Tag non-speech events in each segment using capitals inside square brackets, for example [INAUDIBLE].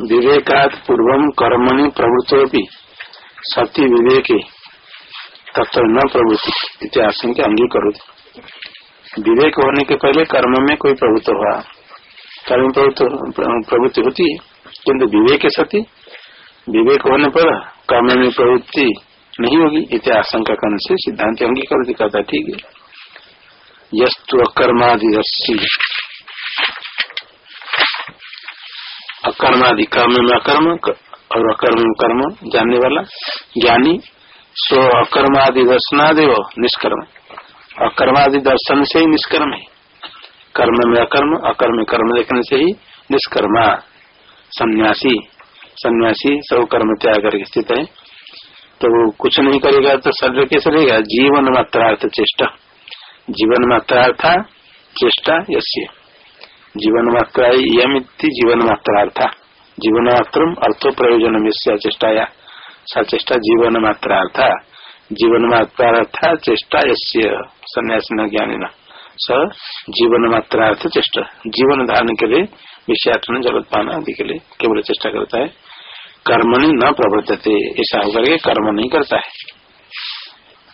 विवेकात पूर्व कर्मणि प्रवृत्तो सती विवेक तत्व न प्रवृत्ति इतिहास के अंगीकरो विवेक होने के पहले कर्म में कोई प्रभुत्व हुआ। कर्म प्रवृत्ति होती है किन्तु विवेक सती, विवेक होने पर कर्म में प्रवृत्ति नहीं होगी इतिहास आशंका करने से सिद्धांत अंगीकार दिखाता ठीक है। यस्तु अकर्मादिशी अकर्मादि कर्म में अकर्म और अकर्म कर्म, जानने वाला, ज्ञानी, सो अकर्मादि दर्शनादेव, निष्कर्म। अकर्मादि दर्शन से ही निष्कर्म है। कर्म में अकर्म अकर्म कर्म देखने से ही निष्कर्मा। सन्यासी सन्यासी सब कर्म त्याग करके स्थित है। तो कुछ नहीं करेगा तो शरीर कैसे रहेगा? जीवन मात्रार्थ चेष्टा। जीवन मात्रार्थ चेष्टा यश्य जीवन मात्रा यमिति जीवन मात्रार्थ जीवन मात्र अर्थ प्रयोजन चेष्टाया। सा चेष्टा जीवन मात्रार्थ जीवन मात्रार्थ चेष्टा संन्यास न ज्ञानी न स जीवन मात्रार्थ चेष्टा। जीवन धारण के लिए विषयाटन जगत पाना आदि के लिए केवल चेष्टा करता है कर्मणि न प्रवर्तते। ऐसा होकर के कर्म नहीं करता है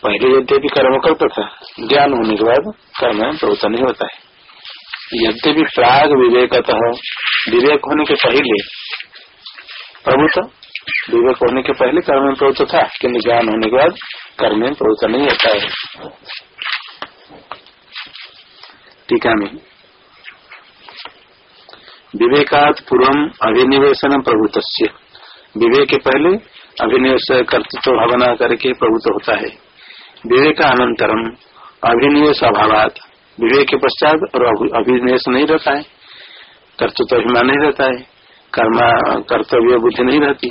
पहले यद्यपि कर्म करता था ज्ञान होने के बाद कर्म प्रवृत्त नहीं होता है यद्यपि प्राग विवेकतः विवेक होने के पहले प्रभुत्व विवेक होने के पहले कर्म में प्रवृत्त था किन्तु ज्ञान होने के बाद कर्म में प्रवृत्त नहीं होता है। टीका में। विवेकात पूर्व अभिनिवेशन प्रभुत विवेक के पहले अभिनिवेश कर्तृत्व भावना करके प्रभुत्व होता है। विवेक अनंतरम अभिनिवेश अभाव विवेक के पश्चात और अभिनिवेश नहीं रहता है कर्तृत्व अभिमान नहीं रहता है कर्मा, कर्तव्य बुद्धि नहीं रहती।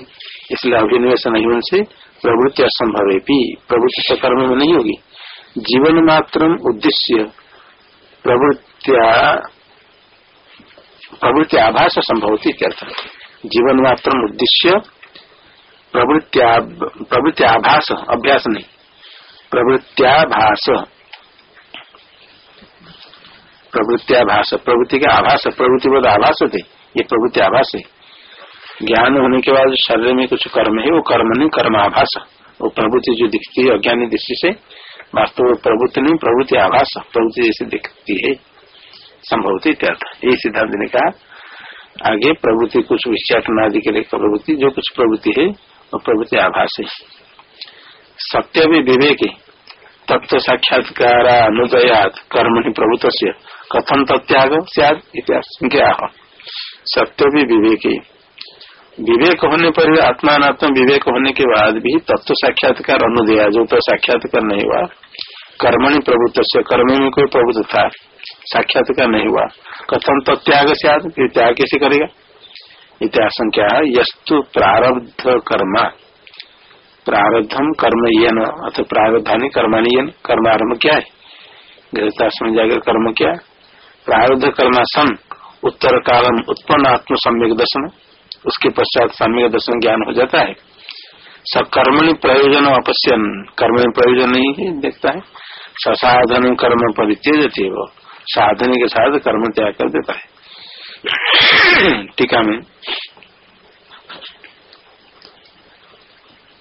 इसलिए अभिनिवेश नहीं होने से प्रवृत्ति असंभव है। भी प्रवृत्ति तो कर्म में नहीं होगी। जीवन मात्र उद्देश्य प्रवृत्तिया प्रवृत्ति आभास संभव जीवन मात्र उद्देश्य प्रवृत्ति आभास, अभ्यास नहीं। प्रवृत्तियाभास प्रवृत्तियाभास प्रवृत्ति का आभास, प्रवृत्ति बोध आभास थे ये प्रवृत्ति आभास है। ज्ञान होने के बाद शरीर में कुछ कर्म है, वो कर्म नहीं, कर्म आभास। वो प्रवृत्ति जो दिखती है, अज्ञानी दृष्टि से, वास्तव प्रवृत्ति नहीं, प्रवृत्ति आभास। प्रवृत्ति जैसे दिखती है इत्यर्थ यही सिद्धांत ने कहा, आगे प्रवृत्ति कुछ विषयाटन आदि के लिए प्रवृत्ति, जो कुछ प्रवृत्ति है, वो प्रवृत्ति आभास है। सत्य भी विवेक तत्व साक्षात्कार अनुदयात कर्म ही प्रभुत्व से कथम तत्याग सद इतिहास सत्य भी विवेक। विवेक होने पर आत्मात्म विवेक होने के बाद भी तत्व साक्षात्कार अनुदया जो तो साक्षात्कार नहीं हुआ, कर्मणि प्रभुत्व से कर्म में कोई प्रभुत्व था, साक्षात्कार नहीं हुआ। कथम तो त्याग से आज त्याग कैसे करेगा? इतिहास क्या है यस्तु प्रारब्ध कर्मा। प्रारब्धम कर्म ये न अथ प्रारब्धानी कर्माणी कर्म आरंभ क्या है? गृहस्थाश्रम जाकर कर्म क्या प्रारब्ध कर्मा सन उत्तर कालम उत्पन्न आत्म सम्यक दर्शन। उसके पश्चात सम्यक दर्शन ज्ञान हो जाता है। सकर्मणि प्रयोजन अपश्यन। कर्म में प्रयोजन नहीं देखता है। ससाधन कर्म परित्यज थे वो। साधन के साथ कर्म त्याग कर देता है। [CLEARS THROAT] टीका में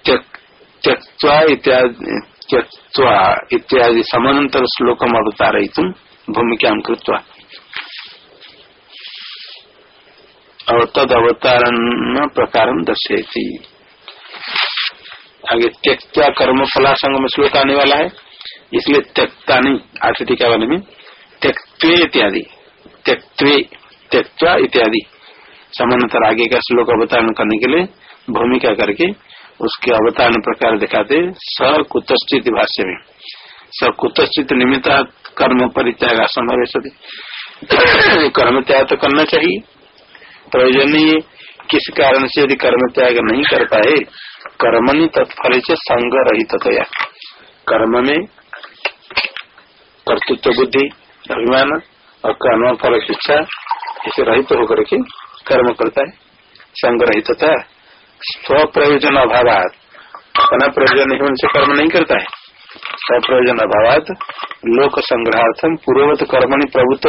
त्यक्वा इत्यादि त्यक्वा इत्यादि समानांतर श्लोकम अवतारयितुम भूमिका कृत्वा। और तद अवतारण प्रकार दर्शेती आगे त्यक्ता कर्म फलासंग में श्लोक आने वाला है, इसलिए त्यक्ता नहीं आठ टीका वाले में। त्यक्वे इत्यादि त्यक्वे त्यक्ता इत्यादि। समानांतर आगे का श्लोक अवतारण करने के लिए भूमिका करके उसके अवतारण प्रकार दिखाते स कुतश्चित भाष्य में। स कुतश्चित निमित्त कर्म परित्याग असंभव कर्म त्याग तो करना चाहिए। प्रयोजन नहीं है। किस कारण से यदि कर्म त्याग नहीं कर पाए, कर्मणि तत्फल से संग रहित कर्म में कर्तृत्व बुद्धि, अभिमान और कर्म फल शिक्षा, इसे रहित होकर के कर्म करता है। संग रहित स्व प्रयोजन अभाव अपना प्रयोजन नहीं उनसे कर्म नहीं करता है स्वप्रयोजन अभाव लोक संग्रहार्थम पूर्ववत कर्मणि प्रभुत्व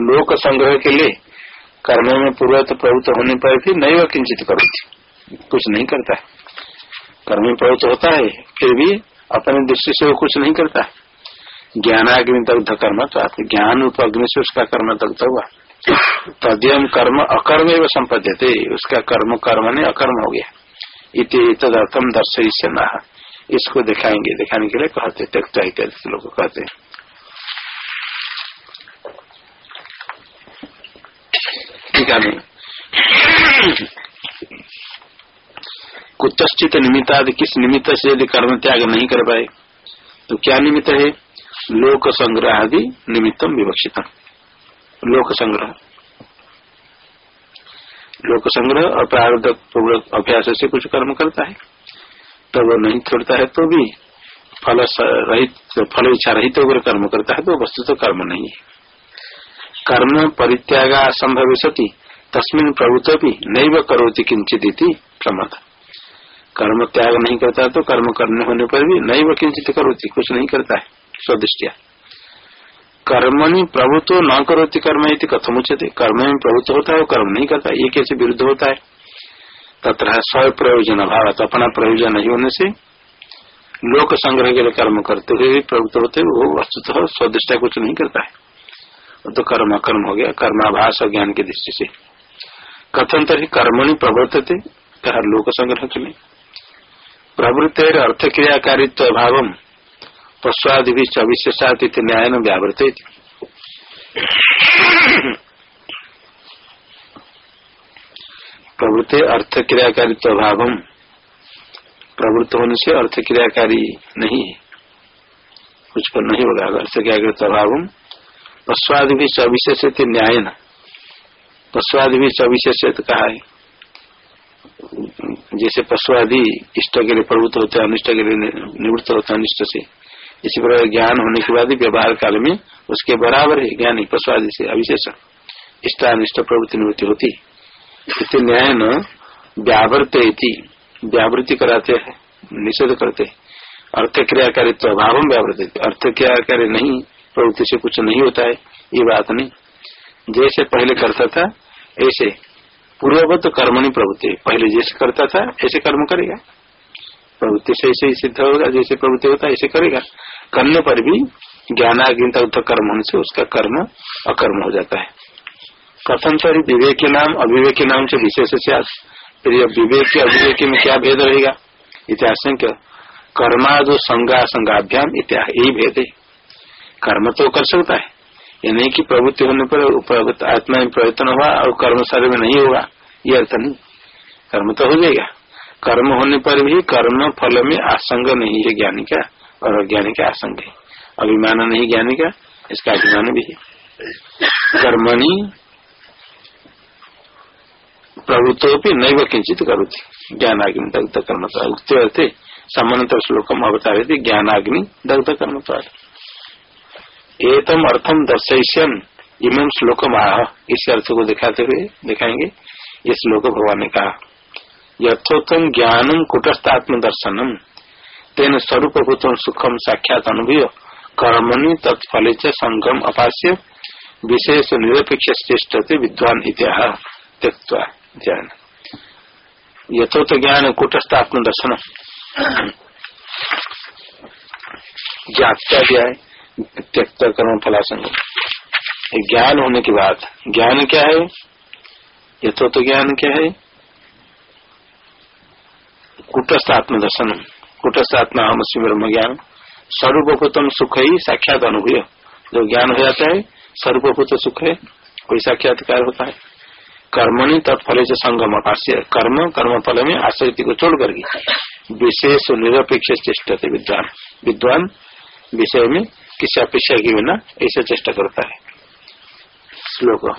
लोक संग्रह के लिए कर्म में पूर्व तो प्रवृत्त होने पर भी नहीं वह किंचित करोती. कुछ नहीं करता. है कर्म में प्रवृत्त होता है फिर भी अपने दृष्टि से वो कुछ नहीं करता. ज्ञानाग्नि दग्ध कर्म तो आप ज्ञान रूप अग्नि से उसका कर्म दग्ध हुआ तद्यम कर्म अकर्म एवं संपद्य उसका कर्म कर्म ने अकर्म हो गया। इति तदर्थम दर्शय से न इसको दिखाएँगे। दिखाने के लिए कहते त्यक्ता इत्यादि लोग कहते ठीक है कुतश्चित किस निमित्त से यदि कर्म त्याग नहीं कर पाए तो क्या निमित्त है? लोक संग्रह आदि निमित्तम विवक्षित लोक संग्रह लोक संग्रह और प्रारब्ध अभ्यास से कुछ कर्म करता है। तो वो नहीं छोड़ता है तो भी फल रहित फल इच्छा रहित होकर कर्म करता है तो वस्तु तो कर्म नहीं है। कर्म परित्याग असंभव सती, तस्मिन प्रभुत्व भी नहीं व करोती किंचित प्रमद। कर्म त्याग नहीं करता तो कर्म करने होने पर भी नहीं व किंचित करोती, कुछ नहीं करता है, स्वदृष्टिया। कर्मणि प्रभुत्व न करोती कर्म कथम उचित कर्म में प्रभुत्व होता है, वो कर्म नहीं करता, ये कैसे विरुद्ध होता है? तथा स्व प्रयोजन अभाव अपना प्रयोजन नहीं होने से लोक संग्रह के लिए कर्म करते हुए भी प्रवृत्त होते वो वस्तुतः स्वदिष्टा कुछ नहीं करता है। तो कर्म कर्म हो गया, कर्माभास ज्ञान की दृष्टि से। कथन तरी कर्मणि प्रवर्तते, कहा लोक संग्रह के लिए। प्रवृत्त अर्थ क्रियाकारित्व अभाव पश्वादि भी अविशेषात न्याय व्यावृत प्रवृत्ति अर्थ क्रियाकारित्व अभाव प्रवृत्त होने से अर्थ क्रियाकारी नहीं है कुछ पर नहीं होगा अर्थ क्रियाकृत अभाव पश्वादि भी सविशेष न्याय न पशुआदि भी सविशेष कहा है जैसे पशुआदि इष्ट के लिए प्रवृत्त होते हैं अनिष्ट के लिए निवृत्त होते हैं अनिष्ट से इसी प्रकार ज्ञान होने के बाद व्यवहार काल में उसके बराबर है ज्ञानी पशुआदि से अविशेष इष्टानिष्ट प्रवृत्ति निवृत्ति होती। है इति न्याय न व्यावृत व्यावृत्ति कराते हैं, निषेध करते अर्थ क्रियाकारित्व अभाव व्यावृत अर्थ क्रियाकारी नहीं, प्रवृत्ति से कुछ नहीं होता है, ये बात नहीं। जैसे पहले करता था, ऐसे पूर्ववत कर्मणि प्रवृत्ति। पहले जैसे करता था, ऐसे कर्म करेगा। प्रवृत्ति से ऐसे ही सिद्ध होगा, जैसे प्रवृत्ति होता है ऐसे करेगा। करने पर भी ज्ञानाग्निता कर्म होने से उसका कर्म अकर्म हो जाता है। कथन सर विवेक के नाम, अविवेक नाम से विशेष फिर विवेक, अविवेक में क्या भेद रहेगा? इतिहास कर्मा जो संगा संगाभ्याम इतिहास यही भेद है। कर्म तो कर सकता है। ये नहीं कि प्रवृत्ति होने पर आत्मा में प्रयत्न हुआ और कर्म शरीर में नहीं होगा, ये अर्थ नहीं। कर्म तो हो जाएगा। कर्म होने पर भी कर्म फल में आसंग नहीं है ज्ञानी का, और अज्ञानी का आसंग है। अभिमान नहीं ज्ञानी का, इसका अभिमान भी है। कर्मणि भी नैव किंचित करोती। ज्ञानाग्नि दग्ध कर्म उक्ति समानांतर श्लोक अवतारे ज्ञानाग्नि दग्ध कर्म एतम अर्थम दर्शन इमं श्लोक आह। इस अर्थ को दिखाते हुए दिखाएँगे। ये श्लोक भगवान ने कहा यथोत्तम ज्ञानम कुटस्थात्म दर्शनम तेन स्वरूप सुखम साक्षात अनुभव कर्मणि तत्फल संगम अपास्य विशेष निरपेक्ष श्रेष्ठ विद्वान त्यक्ता ध्यान यथोत ज्ञान कुटस्थ आत्म दर्शन ज्ञात्या दिया है त्यक्त कर्म फलासंग ज्ञान होने के बाद, ज्ञान क्या है? यथोत ज्ञान क्या है? कुटस्थ आत्म दर्शन कुटस्थ आत्मा हम ब्रह्म ज्ञान सर्वभूतम सुख ही साक्षात अनुभव जो ज्ञान हो जाता है, सर्वभूत सुख है, कोई साक्षात्कार होता है। कर्मणि तत्फल से संगम अपास्य कर्म कर्म फल में आसक्ति को छोड़ करके विशेष निरपेक्ष चेष्टा विद्वान। विद्वान विषय में किसी अपेक्षा के बिना ऐसा चेष्टा करता है। श्लोक।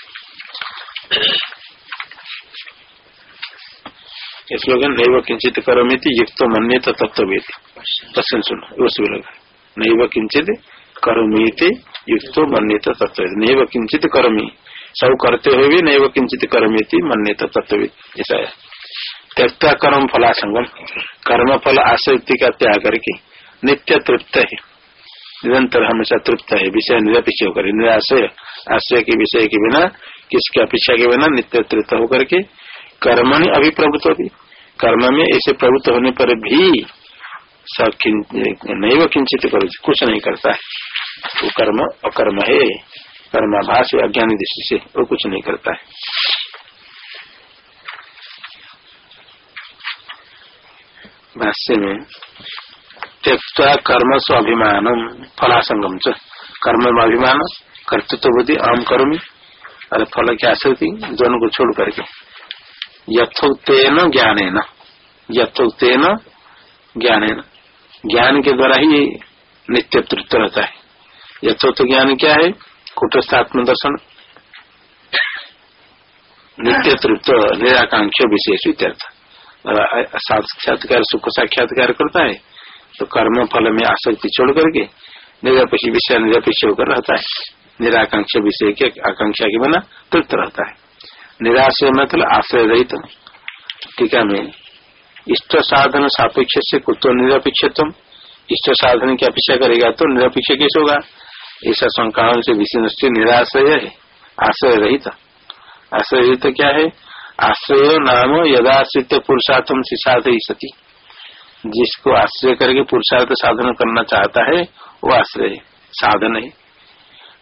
स्लोगन नैव किंचित करमिति युक्त मन्य तत्वेद तस्वीर सुनो, उस नैव किंचित करमीति युक्त मन्य तत्वेद नैव किंचित करमी। सब करते हुए भी नैव किंचित करमीति मन्य तत्व ऐसा है। त्यक्ता कर्म फलासंगम। कर्म फल आसक्ति का त्याग करके नित्य तृप्त है। निरंतर हमेशा तृप्त है, विषय निरपेक्ष होकर निराशय आश्रय के विषय के बिना, किसकी अपेक्षा के बिना नित्य तृप्त होकर के कर्म ने अभिप्रभुत्व भी कर्म में ऐसे प्रभुत्व होने पर भी नहीं वो किंचित करो कुछ नहीं करता है। वो कर्म अकर्म है। कर्माभास अज्ञानी दृष्टि से वो कुछ नहीं करता है। भाष्य में त्यक्ता कर्म स्वाभिमान फलासंगम च। कर्म में अभिमान कर्तृत्व बुद्धि आम करोमी। और फल की आसक्ति दोनों को छोड़ करके। यथोक्तेन ज्ञानेन। यथोक्तेन ज्ञानेन। ज्ञान है ज्ञान के द्वारा ही नित्य तृप्त रहता है। यथोक्त ज्ञान क्या है? कुटस्थात्म दर्शन। नित्य तृप्त निराकांक्ष विशेष इत्यर्थ। साक्षात्कार, सुख साक्षात्कार करता है। तो कर्म फल में आसक्ति छोड़ करके निरपेक्ष विषय, निरपेक्ष होकर रहता है। निराकांक्ष विषय के आकांक्षा के बिना तृप्त रहता है। निराशय मतलब आश्रय रहित। टीका में इष्ट साधन सापेक्ष से कुतो निरपेक्ष इष्ट साधन की अपेक्षा करेगा तो निरपेक्ष कैसे होगा? ऐसा शंकाओं से विषय निराश्रय है, आश्रय रहित। आश्रय रहित क्या है? आश्रय नाम यदाश्रित पुरुषार्थम ही सती जिसको आश्रय करके पुरुषार्थ साधन करना चाहता है, वो आश्रय, साधन है।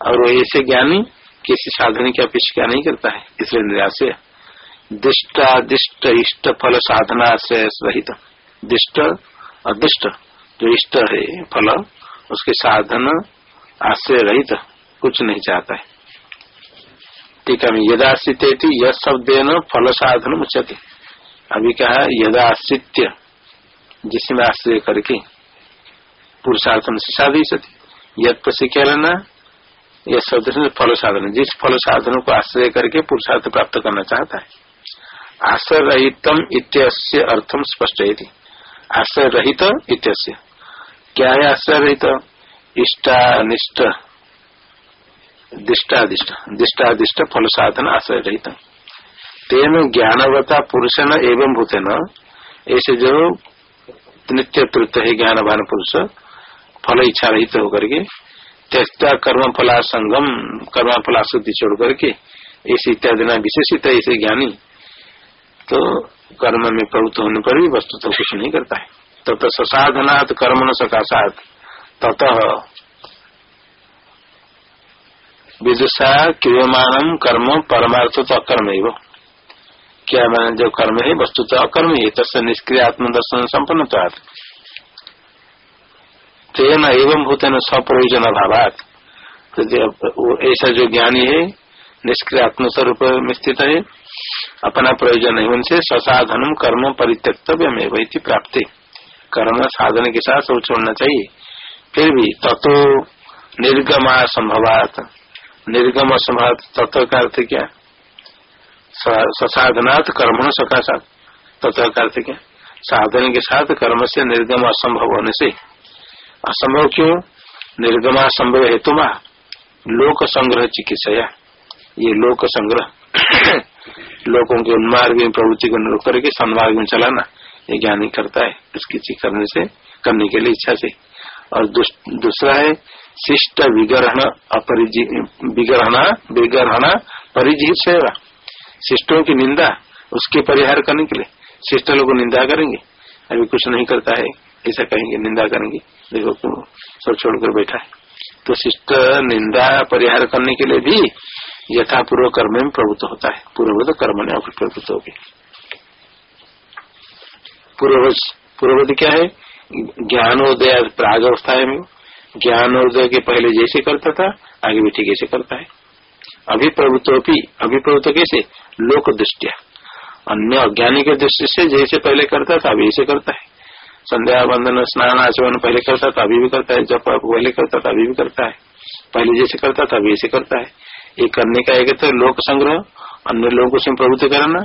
और वो ऐसे ज्ञानी, किसी साधन की अपेक्षा नहीं करता है, इसलिए निराश दिष्टादिष्ट इष्ट, फल, साधना से रहित दिष्ट अदिष्ट जो इष्ट है, फल, उसके साधन, आश्रय रहित, कुछ नहीं चाहता है। ठीक है यदाश्रित यह शब्द फल साधन उच्चते अभी कहा यदाश्रित्य जिसमें आश्रय करके पुरुषार्थन से साधी सती। यद यह शब्द फल साधन। जिस फल साधन को आश्रय करके पुरुषार्थ प्राप्त करना चाहता है। आश्रय रहितम इत्यस्य अर्थम स्पष्ट है आश्रय रहित इत्यस्य। क्या है आश्रय रहित? इष्टानिष्ट, दिष्टादिष्ट। दिष्टादिष्ट फल साधन आश्रय रहित तेन ज्ञानवता पुरुषन एवं भूतेन, ऐसे जो नित्य तृत है ज्ञान भान पुरुष, फल इच्छा रहित होकर के, त्यक्ता कर्म फला संगम कर्म फला शुद्धि छोड़ करके ऐसे इत्यादि न विशेषित ऐसे ज्ञानी। तो कर्म में प्रवृत्त होने पर भी वस्तु तो कुछ नहीं करता है। तत ससाधनात् कर्म न सकाशात, तत विदुषा क्रियमान कर्म परमार्थ तो अकर्म ही क्या मैंने जो कर्म है वस्तु तो अकर्म ही तस् निष्क्रिय आत्मदर्शन संपन्न तेन एवं भूतन स्वप्रयोजन अभाव तो ऐसा जो ज्ञानी है निष्क्रिय आत्मस्वरूप में स्थित है, अपना प्रयोजन है उनसे स्वसाधन कर्म परित्यक्तव्य में वही प्राप्ति। कर्म साधन के साथ सब छोड़ना चाहिए। फिर भी तत्व निर्गम संभवात निर्गम संभव तत्व का अर्थ क्या? स्वसाधनात् कर्म सकाशात। तत्व का अर्थ क्या साधन के साथ कर्म से निर्गम असंभव होने से। असंभव क्यों? निर्गमा संभव हेतु लोक संग्रह चिकित्सा ये लोक संग्रह। [COUGHS] लोगों के उन्मार्ग में प्रवृत्ति को रोक करके सन्मार्ग में चलाना, ये ज्ञानी करता है। उसकी चीज़ करने से, करने के लिए इच्छा से। और दूसरा है, शिष्ट विग्रहण विग्रहणा विग्रहणा परिजित सेवा। शिष्टों की निंदा उसके परिहार करने के लिए। शिष्ट लोग निंदा करेंगे। अभी कुछ नहीं करता है, ऐसा कहेंगे, निंदा करेंगे। देखो सब छोड़कर बैठा है। तो शिष्ट निंदा परिहार करने के लिए भी यथा पूर्व कर्म में प्रभुत्व होता है। पूर्ववत कर्म में प्रभुत्व हो पूर्वज पूर्ववत क्या है? ज्ञानोदय प्राग अवस्था में। ज्ञानोदय के पहले जैसे करता था, आगे भी ठीक ऐसे करता है। अभिप्रभुत्व भी अभिप्रभुत्व कैसे लोक दृष्टिया अन्य अज्ञानी के दृष्टि से जैसे पहले करता था अभी ऐसे करता है। संध्या बंधन स्नान, आचमन पहले करता था, अभी भी करता है। जब पहले करता था, अभी भी करता है। पहले जैसे करता था अभी ऐसे करता है। एक करने का एक तो लोक संग्रह, अन्य लोगों से प्रवृत्ति कराना।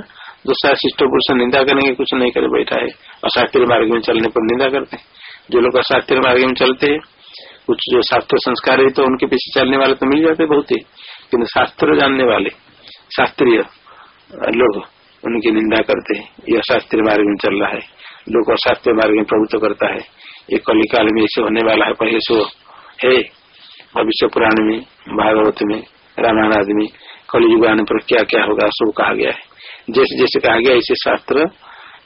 दूसरा, शिष्ट पुरुष निंदा करेंगे कुछ नहीं करे, बैठा है। अशास्त्रीय मार्ग में चलने पर निंदा करते हैं। जो लोग अशास्त्रीय मार्ग में चलते हैं, कुछ जो शास्त्र संस्कार है तो उनके पीछे चलने वाले तो मिल जाते बहुत ही। किन्तु शास्त्र जानने वाले, शास्त्रीय लोग उनकी निंदा करते हैं। यह शास्त्रीय मार्ग में चल रहा है। लोग अशास्त्रीय मार्ग में प्रभुत्व करता है। ये कलिकाल में ऐसे होने वाला है पहले सो है। भविष्य पुराण में, भागवत में रामायण आदि में आने पर क्या क्या होगा, सब कहा गया है। जैसे जैसे कहा गया, ऐसे शास्त्र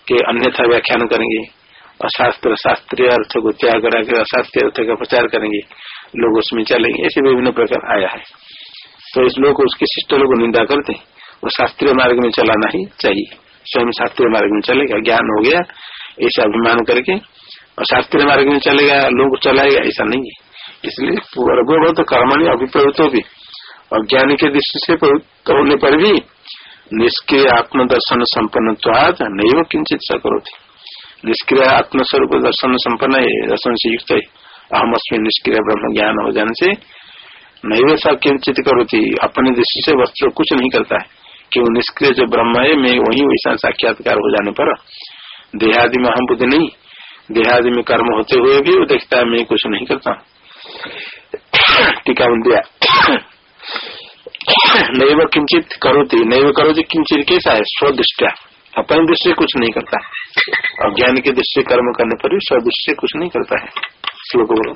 के अन्यथा व्याख्यान करेंगे। अशास्त्र, शास्त्रीय अर्थ को त्याग करा कर अशास्त्रीय अर्थ का प्रचार करेंगे। लोग उसमें चलेंगे। ऐसे विभिन्न प्रकार आया है। तो इस लोग उसके शिष्ट लोग निंदा करते हैं। वो शास्त्रीय मार्ग में चलाना ही चाहिए। स्वयं शास्त्रीय मार्ग में चलेगा, ज्ञान हो गया, ऐसा अभिमान करके, और शास्त्रीय मार्ग में चलेगा, लोग चलाएगा, ऐसा नहीं है। इसलिए पूर्वभूत कर्मणि अभिप्रवृत्त भी। ज्ञान के दृष्टि से प्रवृत्त होने पर भी निष्क्रिय आत्मदर्शन संपन्न नहीं किंचित सा करो थी निष्क्रिय आत्मस्वरूप दर्शन संपन्न है, दर्शन से युक्त है। अहम अस्मी निष्क्रिय ब्रह्म ज्ञान हो जाने से नहीं वैसा किंचित करोती। अपने दृष्टि से वस्तु कुछ नहीं करता है। कि निष्क्रिय जो ब्रह्म है मैं वही वैसा साक्षात्कार हो जाने पर देहादि में अहम बुद्धि नहीं। देहादि में कर्म होते हुए भी वो देखता है, मैं कुछ नहीं करता। टीका दिया नैव किंचित करोती। नैव करोती किंचित कैसा है? स्वदृष्टिया। अपनी दृष्टि कुछ नहीं करता। अज्ञान की दृष्टि कर्म करने पर भी स्वदृष्टि कुछ नहीं करता है। श्लोक बोलो।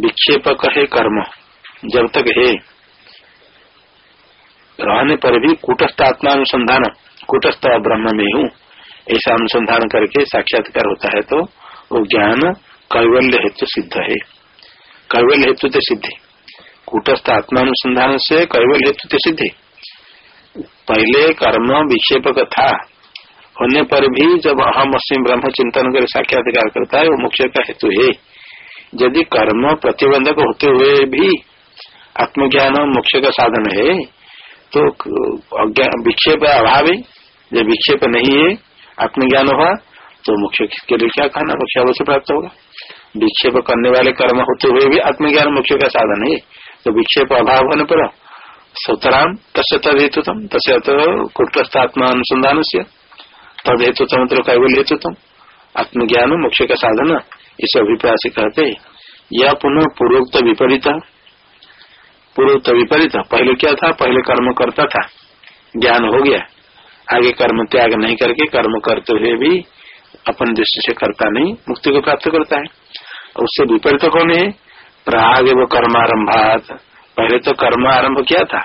विक्षेपक है कर्म। जब तक है रहने पर भी कुटस्थ आत्मा अनुसंधान कुटस्थ ब्रह्म में हूँ, ऐसा अनुसंधान करके साक्षात्कार होता है तो वो ज्ञान कैवल्य हेतु सिद्ध है। कैवल्य हेतु तो सिद्धि कूटस्थ आत्मानुसंधान से कैवल्य हेतु तो सिद्धि पहले कर्म विक्षेपक था। होने पर भी जब अहम अस्म ब्रह्म चिंतन कर साक्षात्कार करता है, वो मुख्य का हेतु है। यदि कर्म प्रतिबंधक होते हुए भी आत्मज्ञान मोक्ष का साधन है तो विक्षेप अभाव है। जब विक्षेप नहीं है, आत्मज्ञान हुआ तो मुख्य के लिए क्या कहना मोक्ष अवश्य प्राप्त होगा। विक्षेप करने वाले कर्म होते हुए भी आत्मज्ञान मुख्य का साधन है। तो विक्षेप अभाव होने पर सतराम तस् तद हेतुतम, तस्य कुटस्थ आत्मा अनुसंधान से तद हेतुतम मतलब कैवल हेतुतम। आत्मज्ञान मुख्य का साधन इस अभिप्राय से कहते यह पुनः पूर्वोक्त विपरीत पूर्वोक्त विपरीत। पहले क्या था? पहले कर्म करता था। ज्ञान हो गया। आगे कर्म त्याग नहीं करके कर्म करते हुए भी अपन दृष्टि से करता नहीं, मुक्ति को प्राप्त करता है। उससे विपरीत कौन है? प्राग वो कर्मारंभात। पहले तो कर्म आरंभ किया था।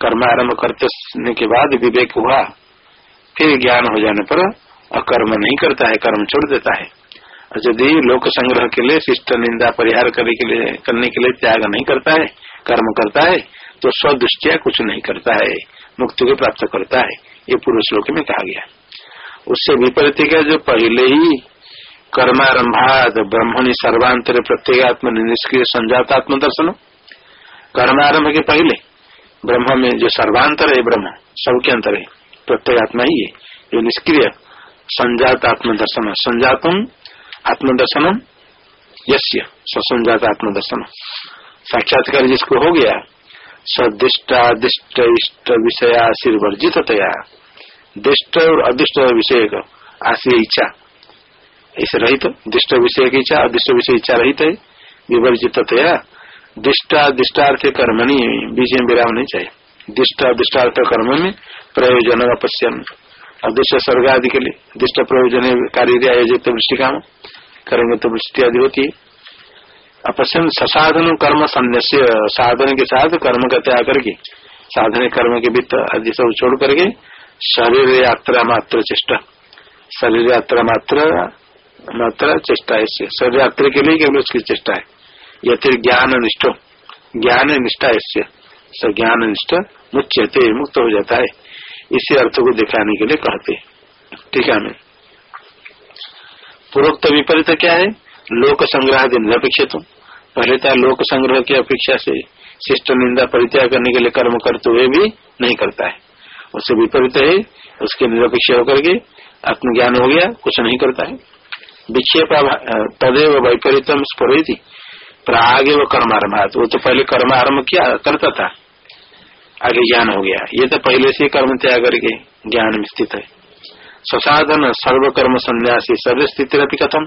कर्म आरंभ करते के बाद विवेक हुआ। फिर ज्ञान हो जाने पर अकर्म नहीं करता है, कर्म छोड़ देता है। और यदि लोक संग्रह के लिए, शिष्ट निंदा परिहार करने के लिए, करने के लिए त्याग नहीं करता है, कर्म करता है तो स्वदृष्टिया कुछ नहीं करता है, मुक्ति को प्राप्त करता है। ये पूर्व श्लोक में कहा गया। उससे विपरीत का जो पहले ही कर्मारंभात ब्रह्मणि सर्वांतर प्रत्येगात्म निष्क्रिय संजातात्म दर्शन। कर्मारंभ के पहले, ब्रह्म में जो सर्वांतर है, ब्रह्म, सबके अंतर है प्रत्येगात्मा ही है, जो निष्क्रिय संजात आत्म दर्शन। संजातम आत्मदर्शनम यश्य ससंजात आत्मदर्शन साक्षात्कार जिसको हो गया सदिष्टादिष्ट इष्ट विषयाशीर्वर्जित तया दिष्ट और अदिष्ट विषय का आशी इच्छा। ऐसे रहित तो, दिष्ट विषय की इच्छा अदिष्ट विषय इच्छा रहित है विवर्जित दिष्टा दिष्टार्थ नहीं बीच में विराम नहीं चाहिए। दिष्ट दिष्टार्थ कर्म में प्रयोजन अपश्यन अदृश्य स्वर्ग आदि के लिए दिष्ट प्रयोजन कार्य आयोजित वृष्टिका करेंगे तो वृष्टि आदि होती है। अपश्यन ससाधन कर्म संन्यास्य साधन के साथ कर्म का त्याग करके, साधन कर्म के वित्त आदि सब छोड़ करके, शरीर यात्रा मात्र चेष्टा। शरीर यात्रा मात्र, मात्रा चेष्टा ऐसे शरीर यात्रा के लिए केवल उसकी चेष्टा है। यथि ज्ञान निष्ठ। ज्ञान निष्ठा ऐसे ज्ञान निष्ठ मुच्यते, मुक्त हो जाता है। इसी अर्थ को दिखाने के लिए कहते ठीक है पूर्वोक्त विपरीत क्या है? लोक संग्रह निरपेक्ष पहले था लोक संग्रह की अपेक्षा से शिष्ट निंदा परित्याग करने के लिए कर्म करते हुए भी नहीं करता है। उससे विपरीत है, उसके निरपेक्ष होकर के आत्मज्ञान हो गया, कुछ नहीं करता है। विक्षेप तदेव वैपरीतम स्फुरी प्राग वो कर्मारंभ वो तो पहले कर्म आरंभ किया, करता था। आगे ज्ञान हो गया। ये तो पहले से कर्म त्याग करके ज्ञान स्थित है। ससाधन सर्वकर्म संन्यासी सर्व स्थिति रहती कथम।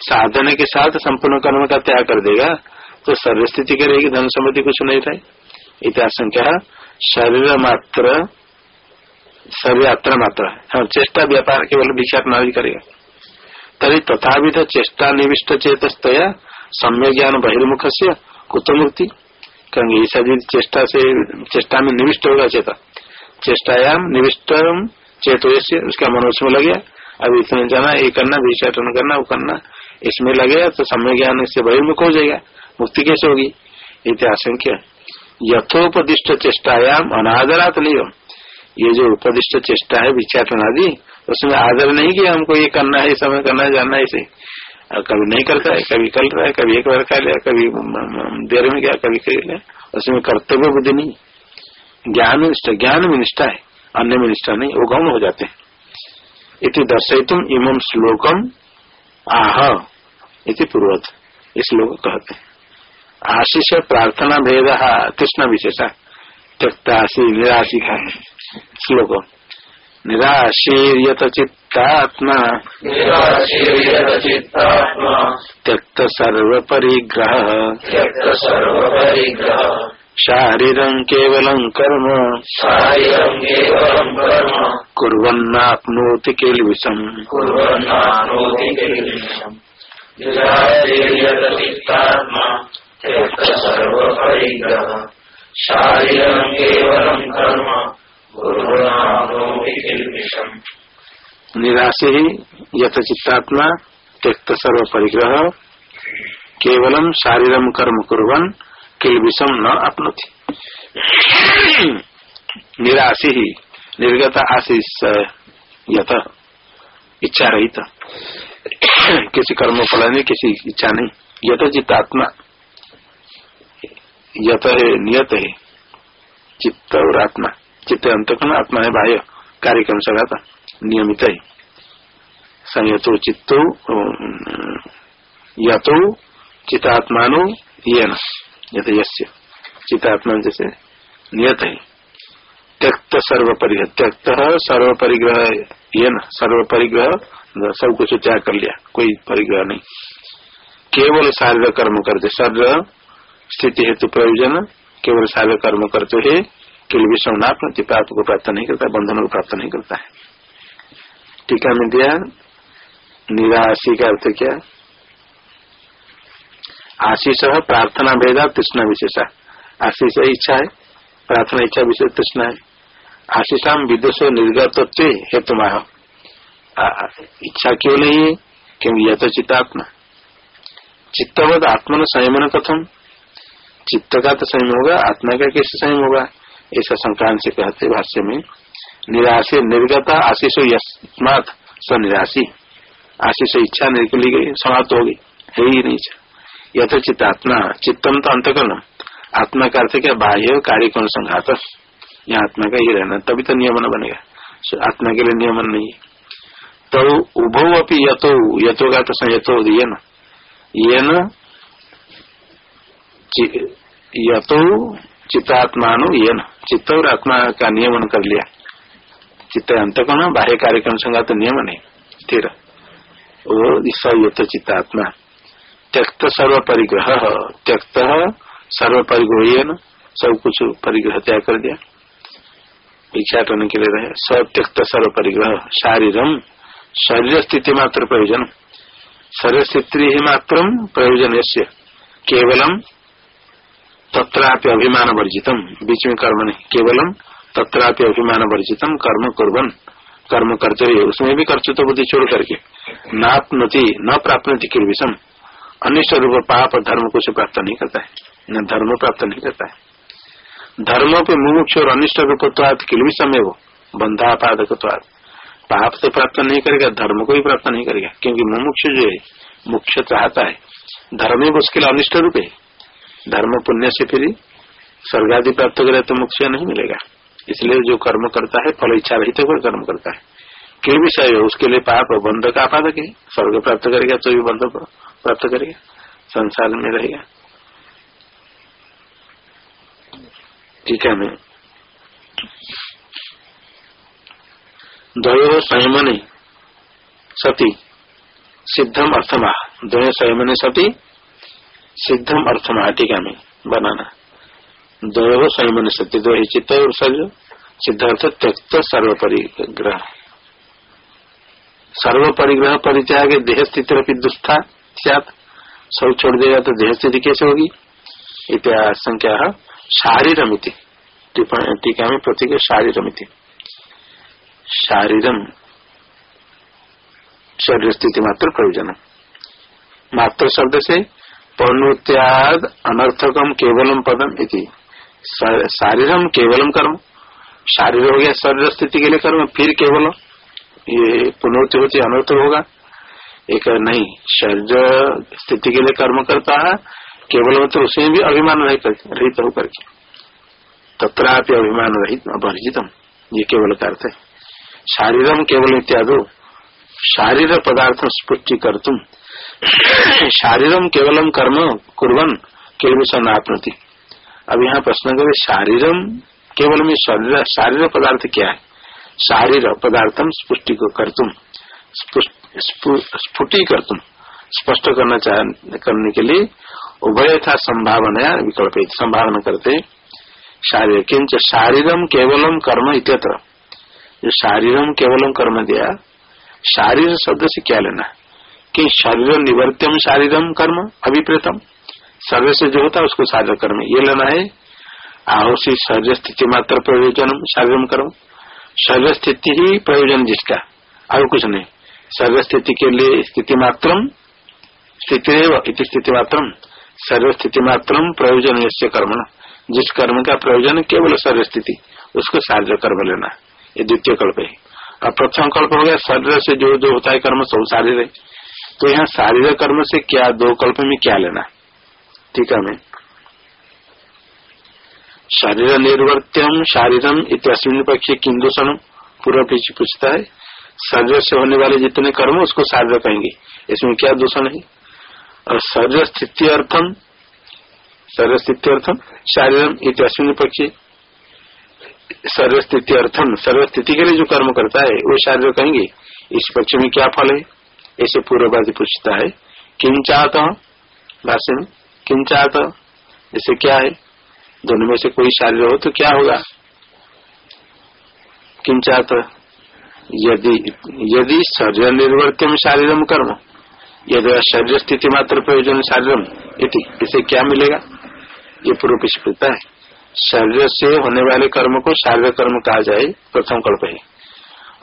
साधन के साथ संपूर्ण कर्म का त्याग कर देगा तो सर्व स्थिति करेगी, धन संपत्ति कुछ नहीं रहे इतिहास संख्या शरीर मात्र शरीर मात्र हाँ। चेष्टा व्यापार केवल भिक्षा भी करेगा। तभी तथा तो चेष्टा निविष्ट चेतस्तया सम्य ज्ञान बहिर्मुख से कुत कहेंगे चेष्टा से, चेष्टा में निविष्ट होगा चेता। चेष्टायाम निविष्ट चेतो उसका मन उसमें लग गया। अब इतने जाना, ये करना विचाटन करना, वो करना, इसमें लगे तो समय ज्ञान से बहिर्मुख हो जाएगा। मुक्ति कैसे होगी? इतिहास यथोपदिष्ट चेष्टायाम, अनादरात नहीं ये जो उपदिष्ट चेष्टा है विचाटन आदि, उसमें आदर नहीं किया हमको, ये करना है समय करना है जानना है इसे। कभी नहीं करता है, कभी कर रहा है, कभी एक बार कर लिया, कभी देर में गया कभी कर लिया। उसमें कर्तव्य बुद्धि नहीं। ज्ञान निष्ठा, ज्ञान में निष्ठा है। अन्य में निष्ठा नहीं वो गौण हो जाते हैं। इति दर्शयतुम इमम श्लोकम आह इति पूर्वत। इस श्लोक कहते हैं। आशीष प्रार्थना भेद कृष्ण विशेषा। त्यक्ताशी निराशी का श्लोक। निराशीर्यत चित्तात्मा त्यक्त सर्व परिग्रह शारीरं केवलं कर्म। कुर्वन्नाप्नोति किल्बिषम् शारीरं केवलं कर्म निराश ही यथ चित्तात्मा त्यक्त सर्व परिग्रह केवलम शारीरम कर्म कुरन किल विषम न अपनति। निराश ही, निर्गत आशीष यथ इच्छा रहित। किसी कर्म फल नहीं किसी इच्छा नहीं। यथ चित्तात्मा यथ है नियत है, चित्त और आत्मा। चित्त अंतकरण, आत्मा है बाह्य। कार्यक्रम सगाता, नियमित है। संयतो चित्तो यतो चितात्मानो ये न यस्य चितात्मा जैसे नियत है। त्यक्त सर्व परिग्रह त्यक्त सर्व परिग्रह ये न सर्व परिग्रह सब कुछ त्याग कर लिया, कोई परिग्रह नहीं। केवल शारीरिक कर्म करते, सर्व स्थिति हेतु प्रयोजन, केवल शारीरिक कर्म करते है किल विषम ना अपने प्राप्त को प्राप्त नहीं करता, बंधन को प्राप्त नहीं करता है। टीका में दिया, निराशी का अर्थ क्या? आशीष है प्रार्थना भेदा तृष्णा विशेषा। आशीष इच्छा है, प्रार्थना इच्छा विशेष तृष्णा है। आशीषाम विदुष निर्गत हेतु माह इच्छा क्यों नहीं है? क्योंकि यथ चित्तात्मा चित्तवद आत्मन संयमन कथम। चित्त का तो संयम होगा, आत्मा का कैसे संयम होगा? ऐसा संक्रांत से कहते भाष्य में, निराशी निर्गता आशीष यस्मात स निराशी आशीष इच्छा निकली गई, समाप्त होगी है ही नहीं यथ चित्त आत्मा चित्तम तो अंतकरण। आत्मा का अर्थ क्या बाह्य कार्यक्रम संघात। यहाँ आत्मा का ही रहना, तभी तो नियमन बनेगा। आत्मा के लिए नियमन नहीं। तो उभो अपनी यथो यथो का तो संयथो ये न। ये न यथो चित्तात्मानु ये न। चित्त और आत्मा का नियमन कर लिया। चित्त अंतकरण, बाह्य कार्यक्रम संगा तो नियमन है। स्थिर वो सयुक्त चित्तात्मा त्यक्त सर्व परिग्रह त्यक्त सर्व परिग्रह सब कुछ परिग्रह त्याग कर दिया। करने के लिए रहे। सत्यक्त सर्व परिग्रह शारीरम शरीर स्थिति मात्र प्रयोजन। शरीर स्थिति ही मात्र प्रयोजन केवलम तत्रापि अभिमान वर्जितम। बीच में कर्म नहीं। केवलम तत्रापि अभिमान वर्जितम। कर्म कुर्बन कर्म करते हुए उसमें भी कर्तृत्व बुद्धि छोड़ करके। नापनति, न प्राप्त किर्विषम। अन्य रूप पाप धर्म को से प्राप्त नहीं करता है। न धर्म प्राप्त नहीं करता है। धर्म पे मुमुक्ष और अनिष्ट रूपत्वाद किल भी समय वो। बंधा पादकत्वाद पाप तो प्राप्त नहीं करेगा, धर्म को भी प्राप्त नहीं करेगा। क्योंकि मुमुक्ष जो है मुख्य चाहता है। धर्म ही उसके लिए अनिष्ट रूप है। धर्म पुण्य से फिर स्वर्ग आदि प्राप्त करे तो मुख्य नहीं मिलेगा। इसलिए जो कर्म करता है, फल इच्छा रहित होकर कर्म करता है। किल विषय उसके लिए पाप बंध का आपादक है। स्वर्ग प्राप्त करेगा तो भी बंध प्राप्त करेगा संसार में रहेगा ठीक है, मैं द्वयो संयमने सती, सिद्धम अर्थमा। द्वय संयमने सती, सिद्धम अर्थमा। टीका में बनाना। द्वयो संयमन सती, दो ही चित्त और शरीर सिद्ध अर्थ त्यक्त सर्व परिग्रह सर्व परिग्रह परित्याग देह स्थिति सब छोड़ देगा तो देह स्थिति कैसे होगी? इतिहास संख्या शारीरमिति। टीका में प्रतीक शारीरमिति। शारीरम शरीर स्थिति मात्र प्रयोजन। मात्र शब्द से पौनुत्याद अनर्थकम केवलम पदम इति। शारीरम केवलम कर्म। शारीर हो गया शरीर स्थिति के लिए कर्म, फिर केवल। ये पुनौति होती अनर्थ होगा। एक नहीं, शरीर स्थिति के लिए कर्म करता है, केवल मतलब उसमें भी अभिमान रहित होकर के। तथापि अभिमान रहित वर्जितम ये केवल का अर्थ है शारीरम केवल इत्यादि, शारीर पदार्थ स्पुष्टि कर तुम शारीरम केवलम कर्म कुरन केवल सनापनति अब यहाँ प्रश्न करे, शारीरम केवल में शारीर पदार्थ क्या है? शारीर पदार्थम स्पुष्टि को कर तुम स्फुटी कर तुम स्पष्ट करना चाह, करने के लिए उभय था संभावना विकल्प संभावना करते, शारीर किंच शारीरम केवलम कर्म इत्यत्र। जो शारीरम केवलम कर्म दिया, शारीर शब्द से क्या लेना? कि शरीर निवर्त्यम शारीरम कर्म, अभिप्रेतम। शरीर से जो होता है, उसको शारीर कर्म। ये लेना है, आहोसी शरीर स्थिति मात्र प्रयोजन शारीरम कर्म। शरीर स्थिति ही प्रयोजन जिसका, और कुछ नहीं। शरीर स्थिति के लिए स्थिति मात्र स्थिति इति स्थिति मात्र शरीर स्थिति मात्र प्रयोजन से कर्म जिस कर्म का प्रयोजन केवल शरीर स्थिति उसको शारीर कर्म लेना, ये द्वितीय कल्प है। और प्रथम कल्प हो गया, शरीर से जो जो होता है कर्म सब शारीर है। तो यहाँ शारीरिक कर्म से क्या, दो कल्प में क्या लेना? ठीक है, मैं। शरीर निर्वर्त्यम शारीरम इतिहास पक्षी किन्दूषण दूषण? पूर्व पीछे पूछता है। शरीर होने वाले जितने कर्म, उसको शारीर कहेंगे। इसमें क्या दूषण है और शरीर स्थिति अर्थम शरीर स्थिति अर्थम, शारीरम इतिहास पक्षी। शरीर स्थिति अर्थम शरीर स्थिति के लिए जो कर्म करता है, वो शारीर कहेंगे। इस पक्ष में क्या फल है? ऐसे पूर्ववादी पूछता है। किम चाहत भाष्य में चाहत जैसे क्या है? दोनों में से कोई शारीर हो तो क्या होगा? किम चाहत यदि यदि शरीर निर्वर्तन शारीरम कर्म? यदि शरीर स्थिति मात्र प्रयोजन शारीरम, इति, इसे क्या मिलेगा? ये पूर्व पीछे पूछता है। शरीर से होने वाले कर्म को शारीरिक कर्म कहा जाए, प्रथम कल्प है।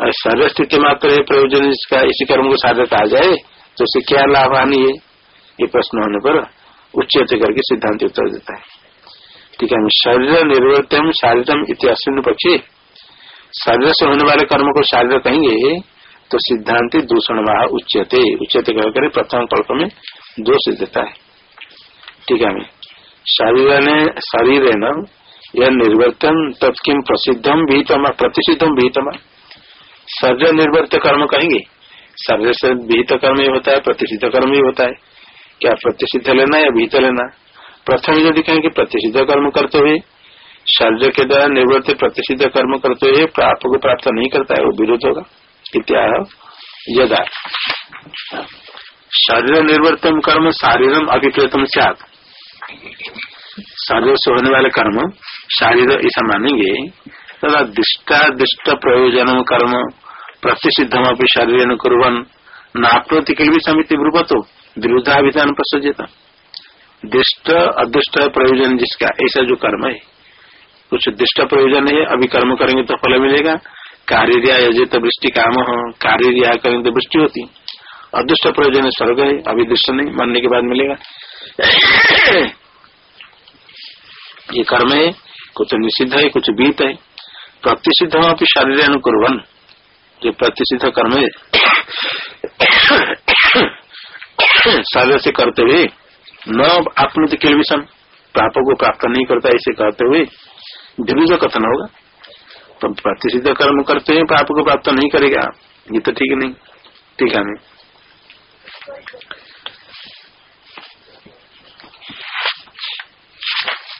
और शरीर स्थिति मात्र है प्रयोजन इसका, इसी कर्म को शारीर कहा जाए तो उसे क्या लाभ हानि है? ये प्रश्न होने पर उच्च करके सिद्धांत उत्तर देता है। ठीक है, शरीर निर्वर्तन शारीरम इतिहास पक्षी। शरीर से होने वाले कर्म को शारीर कहेंगे तो सिद्धांति दूषण वाह उच्चते उच्चते कहकर प्रथम कल्प में दोष देता है। ठीक है शरीर ने शरीर न यह निर्वर्तन तत्किन प्रसिद्धम भीतमा प्रतिषिद्धम भीतमा। शरीर निर्वर्त कर्म कहेंगे शरीर से भीत कर्म ही होता है प्रतिषिध कर्म ही होता है। क्या प्रतिषिध लेना या भीत लेना? प्रथम यदि कहेंगे प्रतिषिध कर्म करते हुए शरीर के द्वारा निवृत्त प्रतिषिध कर्म करते हुए प्राप्त को प्राप्त नहीं करता है, वो विरोध होगा। इत्या यदा। शरीर निर्वर्तन कर्म, शारीरम अभिप्रेतम सात शरीर से होने वाले कर्म, शारीर ऐसा मानेंगे तथा दिष्टादिष्ट प्रयोजन कर्म प्रतिषिधम अपनी शरीर कुरन नाप्रोति के लिए समिति ब्रुवतो। विरुद्धाभिधान प्रसजता दिष्ट, अदृष्ट प्रयोजन जिसका, ऐसा जो कर्म है। कुछ दिष्ट प्रयोजन है, अभी कर्म करेंगे तो फल मिलेगा। कार्य दिया यजित वृष्टि काम हो, कार्य दिया करेंगे तो वृष्टि होती। अदृष्ट प्रयोजन स्वर्ग है, अभी दृष्ट नहीं, मरने के बाद मिलेगा। ये कर्म है, कुछ निषिद्ध है, कुछ बीत है। प्रतिषिद्ध अपनी शरीर अनुकुर्बन जो प्रतिषिद्ध कर्म है शरीर से करते हुए न आपनुत किल विषम, पाप को प्राप्त नहीं करता, ऐसे कहते हुए द्विज कथन होगा। तो प्रतिषिद्ध कर्म करते हैं, पाप को प्राप्त नहीं करेगा। ये तो ठीक नहीं। ठीक है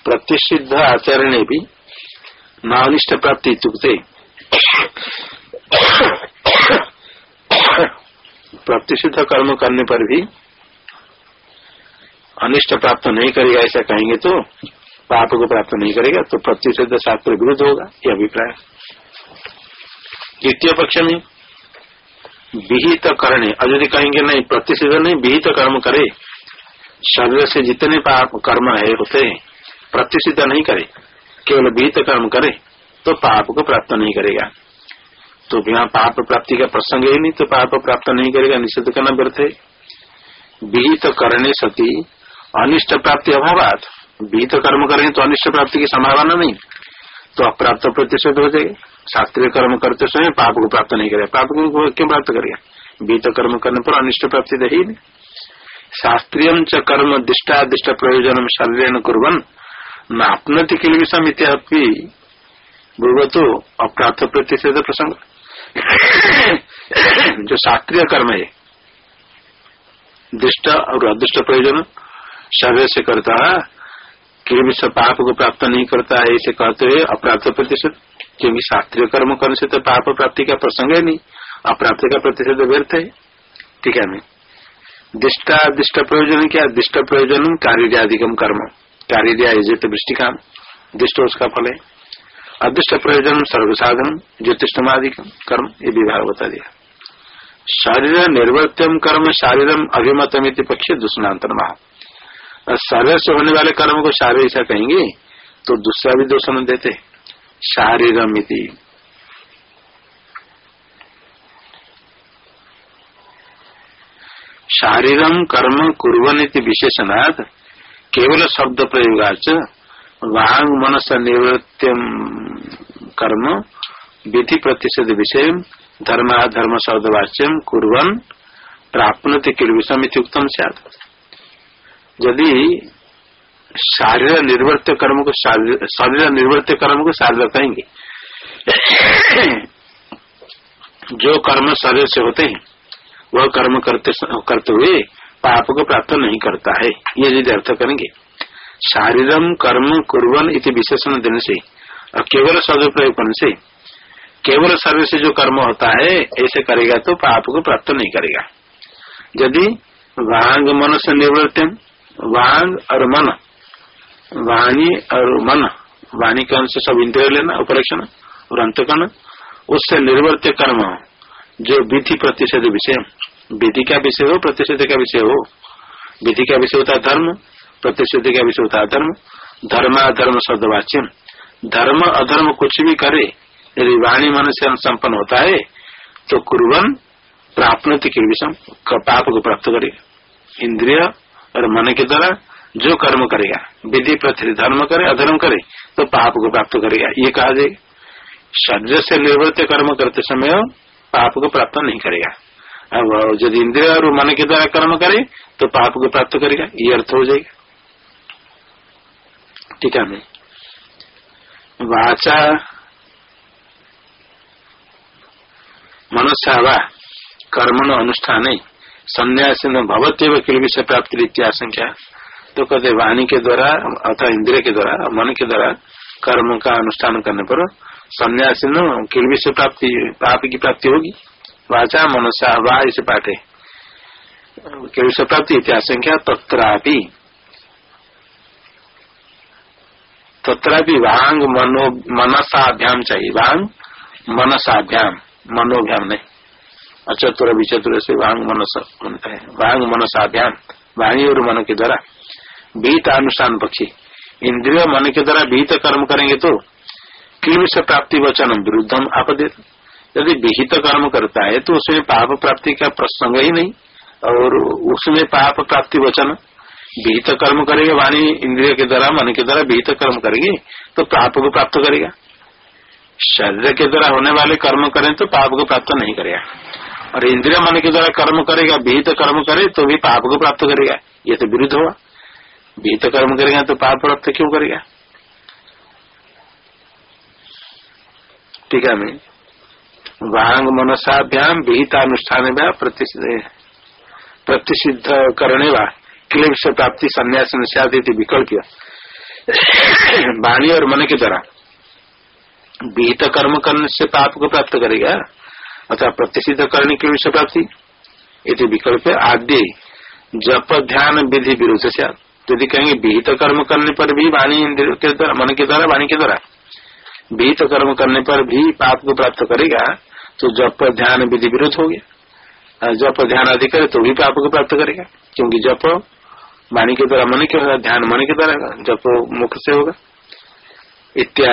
प्रतिषिद्ध आचार्य ने भी नानिष्ट प्राप्ति चुकते प्रतिषिद्ध कर्म करने पर भी अनिष्ट प्राप्त नहीं करेगा ऐसा कहेंगे तो पाप को प्राप्त नहीं करेगा तो प्रतिषिध शास्त्र विरुद्ध होगा ये अभिप्राय द्वितीय पक्ष में विहित करने और यदि कहेंगे, नहीं प्रतिषिध नहीं, विहित कर्म करे। शरीर से जितने पाप कर्म है होते हैं प्रतिषिध नहीं करे, केवल विहित कर्म करे तो पाप को प्राप्त नहीं करेगा। तो बिना पाप प्राप्ति का प्रसंग ही नहीं तो पाप प्राप्त नहीं करेगा निषेध करना व्यर्थ है। विहित करने सती, अनिष्ट प्राप्ति अभाव विहित कर्म करेंगे तो अनिष्ट प्राप्ति की संभावना नहीं। तो अप्राप्त प्रतिशत हो जाएगा। शास्त्रीय कर्म करते समय पाप को प्राप्त नहीं करेगा पाप को क्यों प्राप्त करेगा विहित कर्म करने पर अनिष्ट प्राप्ति तो ही नहीं। शास्त्रीय च कर्म दिष्टादिष्ट प्रयोजन शरीर कुरन नापनति के लिए समिति तो अप्राप्त प्रतिषेध प्रसंग। जो शास्त्रीय कर्म है, दृष्ट और अदृष्ट प्रयोजन शरीर से करता किसी से पाप को प्राप्त नहीं करता है ऐसे कहते हुए अप्राप्त प्रतिशत क्योंकि शास्त्रीय कर्म करने से तो पाप प्राप्ति का प्रसंग है नहीं अप्राप्त का प्रतिशत व्यर्थ है। ठीक है मैं दिष्टा, दिष्ट प्रयोजन क्या? दिष्ट प्रयोजन कार्याधिकम कर्म। कार्य वृष्टि काम दिष्ट उसका फल है। अदृष्ट प्रयोजन सर्वसाधन ज्योतिषमाधिकम कर्म, ये विभाग बता दिया। शरीर निर्वर्त्यम कर्म शारीरम अभिमतम पक्ष दूषणांतर महा शरीर से होने वाले कर्म को शारीर ऐसा कहेंगे तो दूसरा भी दोष दोषण देते शारीरम शारीरम कर्म कुरन विशेषणात् केवल शब्द प्रयोगाच वांग मनस निवृत्तम कर्म, विधि प्रतिषेध विषय धर्माधर्म शब्दवाच्यम कुरन प्राप्त किलविषम उत्तम सद यदि शारीर निर्वर्त कर्म को शरीर निर्वृत्त कर्म को शारीर कहेंगे। जो कर्म शरीर से होते हैं, वह कर्म करते करते हुए पाप को प्राप्त नहीं करता है। ये यदि अर्थ करेंगे शारीरम कर्म कुरन इति विशेषण देने से, और केवल सदुपयोग करने से, केवल शरीर से जो कर्म होता है, ऐसे करेगा तो पाप को प्राप्त नहीं करेगा। यदि वांग मन से निवृत्त वांग और मन। वाणी और मन। वाणी के अंश सब इंद्रिय लेना, उपलक्षण, और अंतकरण। उससे निर्वर्त कर्म, जो विधि प्रतिषेध विषय। विधि का विषय हो? प्रतिषेध का विषय हो? विधि का विषय होता धर्म। प्रतिषेध का विषय होता धर्म। धर्म अधर्म शब्दवाच्य धर्म अधर्म कुछ भी करे, यदि वाणी मन से संपन्न होता है तो कुरन प्राप्त के विषय पाप को प्राप्त करे। इंद्रिय और मन के द्वारा जो कर्म करेगा, विधि प्रति धर्म करे, अधर्म करे तो पाप को प्राप्त करेगा। ये कहा जाएगा शरीर से निवृत्त कर्म करते समय पाप को प्राप्त नहीं करेगा। अब यदि इंद्रिय और मन के द्वारा कर्म करे तो पाप को प्राप्त करेगा। ये अर्थ हो जाएगा। ठीक है, मैं। वाचा, मनुष्य वा कर्मण अनुष्ठान संन्यास न भवत्य किल विषय प्राप्ति रीत्या संख्या तो कहते वाणी के द्वारा अथवा इंद्रिय के द्वारा, मन के द्वारा कर्म का अनुष्ठान करने पर संन्यास किल विषय प्राप्ति, पाप की प्राप्ति होगी। वाचा मनुष्य वाह इसे पाठे। किल विषय प्राप्ति इत्याशंख्या तत्रापि। तत्रापि वांग मनो, मनसाभ्याम चाहिए। वांग मनसाभ्याम मनोभ्याम नहीं। अचतुर विचतुर से वांग मनस बनता है। वांग मनसाध्यान वाणी और मन के द्वारा बीत अनुष्ठान पक्षी। इंद्रिय मन के द्वारा बीत कर्म करेंगे तो किम से प्राप्ति वचन विरुद्धम आपदेत। यदि विहित कर्म करता है तो उसमें पाप प्राप्ति का प्रसंग ही नहीं। और उसमें पाप प्राप्ति वचन विहित कर्म करेगा, वाणी, इंद्रिय के द्वारा मन के द्वारा विहित कर्म करेगी तो पाप को प्राप्त करेगा। शरीर के द्वारा होने वाले कर्म करें तो पाप को प्राप्त नहीं करेगा। और इंद्रिय मन के द्वारा कर्म करेगा, विहित कर्म करे तो भी पाप को प्राप्त करेगा। ये तो विरुद्ध हुआ। विहित कर्म करेगा तो पाप प्राप्त क्यों करेगा? ठीक है मैं वांग मनसाभ्याम विहितानुष्ठान प्रतिषिद्ध करने वा क्लेम से प्राप्ति संन्यास निषादित विकल्प वाणी और मन के द्वारा विहित कर्म करने से पाप को प्राप्त करेगा। अथवा प्रतिषिध करने की विषय प्राप्ति। ये विकल्प आद्य जप ध्यान विधि विरुद्ध से यदि कहेंगे विहित कर्म करने पर भी वाणी इंद्रियों के द्वारा, मन के द्वारा, वाणी के द्वारा विहित कर्म करने पर भी पाप को प्राप्त करेगा तो जप ध्यान विधि विरुद्ध हो गया। जप ध्यान आदि करे तो भी पाप को प्राप्त करेगा, क्योंकि जप वाणी के द्वारा मन के होगा ध्यान मन के द्वारा जप मुख से होगा। इत्या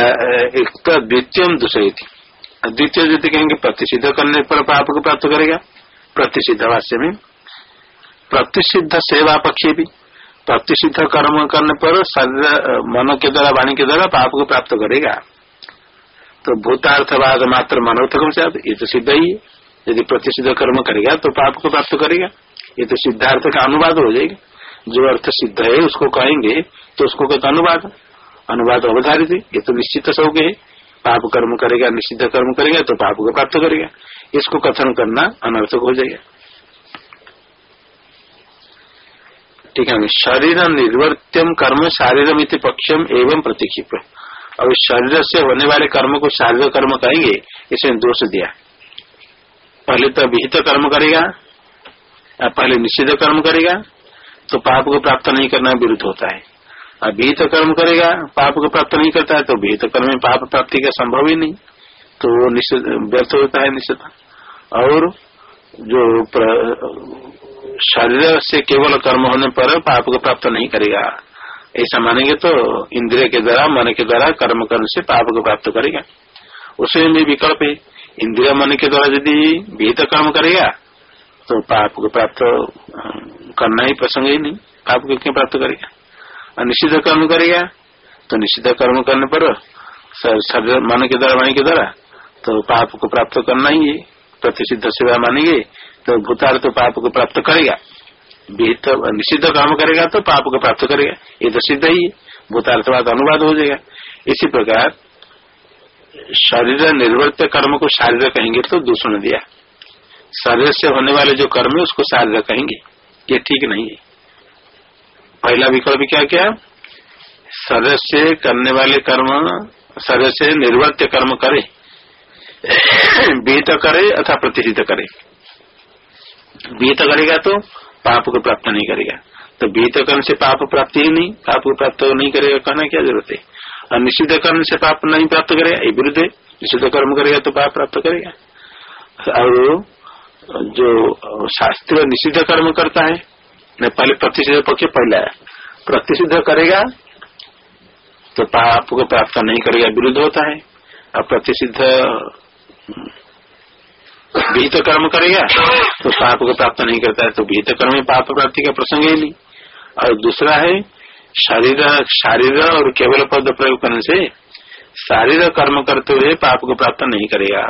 द्वितीय दूसरी द्वितीय यदि कहेंगे प्रतिषिध करने पर पाप को प्राप्त करेगा। प्रतिषिध वाष्य में प्रतिषिध सेवा पक्षी भी प्रतिषिध कर्म करने पर शरीर, मन के द्वारा, वाणी के द्वारा पाप को प्राप्त करेगा। तो भूतार्थवाद मात्र मनोर्थकम से ये तो सिद्ध ही है। यदि प्रतिषिध कर्म करेगा तो पाप को प्राप्त करेगा। ये तो सिद्धार्थ का अनुवाद हो जाएगा। जो अर्थ सिद्ध है, उसको कहेंगे तो उसको कहते अनुवाद। अनुवाद अवधारित ये तो निश्चित सब है। पाप कर्म करेगा, निषिद्ध कर्म करेगा तो पाप को प्राप्त करेगा। इसको कथन करना अनर्थक हो जाएगा। ठीक है, शरीर निर्वर्त्यम कर्म शारीरम पक्षम एवं प्रतिक्षिप अब शरीर से होने वाले कर्म को शारीरिक कर्म कहेंगे इसमें दोष दिया। पहले तो विहित कर्म करेगा पहले निषिद्ध कर्म करेगा तो पाप को प्राप्त नहीं करना विरुद्ध होता है। अब विहित कर्म करेगा, पाप को प्राप्त नहीं करता है तो विहित कर्म में पाप प्राप्ति का संभव ही नहीं। तो वो व्यर्थ होता है निश्चित। और जो शरीर से केवल कर्म होने पर पाप को प्राप्त नहीं करेगा। ऐसा मानेंगे तो इंद्रिय के द्वारा, मन के द्वारा कर्म करने से पाप को प्राप्त करेगा। उसमें भी विकल्प है। इंद्रिय मन के द्वारा यदि विहित कर्म करेगा तो पाप को प्राप्त करना ही प्रसंग ही नहीं। पाप को क्यों प्राप्त करेगा? निषिद्ध कर्म करेगा तो निषिद्ध कर्म करने पर शरीर मन के द्वारा, वाणी के द्वारा तो पाप को प्राप्त करना ही है। प्रतिषिद्ध सेवा मानेंगे तो भूतार तो पाप को प्राप्त करेगा। विहित निषिद्ध काम करेगा तो पाप को प्राप्त करेगा। ये तो सिद्ध ही भूतार्थवाद अनुवाद हो जाएगा। इसी प्रकार, शरीर निर्वृत्त कर्म को शारीर कहेंगे तो दूषण दिया। शरीर से होने वाले जो कर्म है, उसको शारीर कहेंगे। ये ठीक नहीं है। पहला विकल्प क्या क्या? सदस्य करने वाले कर्म, सदस्य निर्वर्त्य कर्म करे विहित करे अथवा प्रतिष्ठित करे। विहित करेगा तो पाप को प्राप्त नहीं करेगा। तो बीत कर्म से पाप प्राप्ति ही नहीं, पाप को प्राप्त नहीं करेगा, कहना क्या ज़रूरत है? और निषिद्ध कर्म से पाप नहीं प्राप्त करेगा, ये विरुद्ध है। कर्म करेगा तो पाप प्राप्त करेगा। और जो शास्त्रीय निषिद्ध कर्म करता है पहले प्रतिषिध पक्ष पहला है। प्रतिषिध करेगा तो पाप को प्राप्त नहीं करेगा, विरुद्ध होता है। और प्रतिषिध विहित कर्म करेगा तो पाप को प्राप्त नहीं करता है तो विहित कर्म में पाप प्राप्ति का प्रसंग ही नहीं। और दूसरा है, शरीर, शारीर और केवल पद प्रयोग करने से शारीर कर्म करते हुए पाप को प्राप्त नहीं करेगा।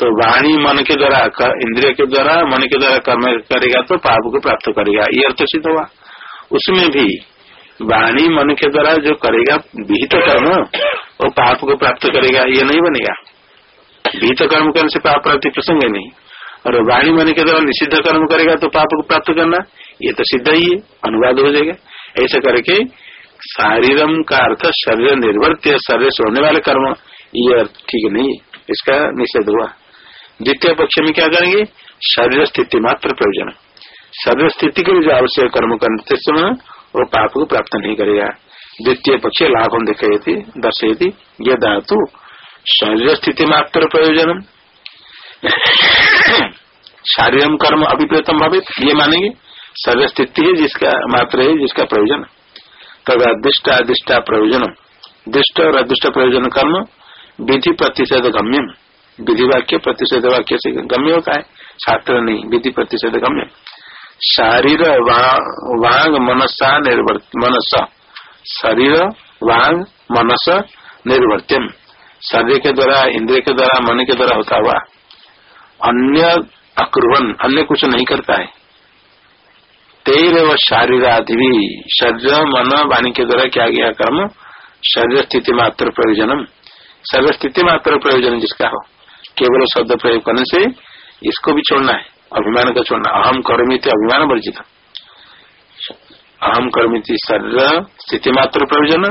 तो वाणी मन के द्वारा इंद्रिय के द्वारा मन के द्वारा कर्म करेगा तो पाप को प्राप्त करेगा। ये अर्थ सिद्ध हुआ। उसमें भी वाणी मन के द्वारा जो करेगा, विहित कर्म, वो पाप को प्राप्त करेगा, ये नहीं बनेगा। विहित कर्म करने से पाप प्राप्ति प्रसंग है नहीं। और वाणी मन के द्वारा निषिद्ध कर्म करेगा तो पाप को प्राप्त करना, ये तो सिद्ध ही है, अनुवाद हो जाएगा। ऐसा करके शारीरम का अर्थ शरीर निर्वर्त्य, शरीर से होने वाले कर्म, ये ठीक नहीं इसका निषेध हुआ। द्वितीय पक्ष में क्या करेंगे? शरीर स्थिति मात्र प्रयोजन। शरीर स्थिति के लिए जो आवश्यक कर्म करते समय वो पाप को प्राप्त नहीं करेगा। द्वितीय पक्ष लाभ हम देखे दर्शे ये धातु शरीर स्थिति मात्र प्रयोजन। शारीरम कर्म अभिप्रेतम भवित, ये मानेंगे। शरीर स्थिति है जिसका मात्र है, जिसका प्रयोजन। तब अदृष्ट अधिष्ठा प्रयोजन। दृष्ट और अदृष्ट प्रयोजन कर्म, विधि प्रतिषेध गम्यम। विधि वाक्य प्रतिषेध वाक्य से गम्य होता है। शास्त्र नहीं, विधि प्रतिषेध गम्य। शारीर वांग मनसा निर्वर्त, मनस। शरीर वांग, मनस निर्वर्त्यम। शरीर के द्वारा, इंद्रिय के द्वारा, मन के द्वारा होता हुआ। अन्य अक्रुवन, अन्य कुछ नहीं करता है। तेर व शारीर आदि भी शरीर, मन, वाणी के द्वारा क्या गया कर्म, शरीर स्थिति मात्र प्रयोजनम। शरीर स्थिति मात्र प्रयोजन जिसका हो। केवल शब्द प्रयोग करने से इसको भी छोड़ना है, अभिमान का छोड़ना अहम कर्मी थे अभिमान वर्जित अहम कर्मी थी शरीर स्थिति मात्र प्रयोजन,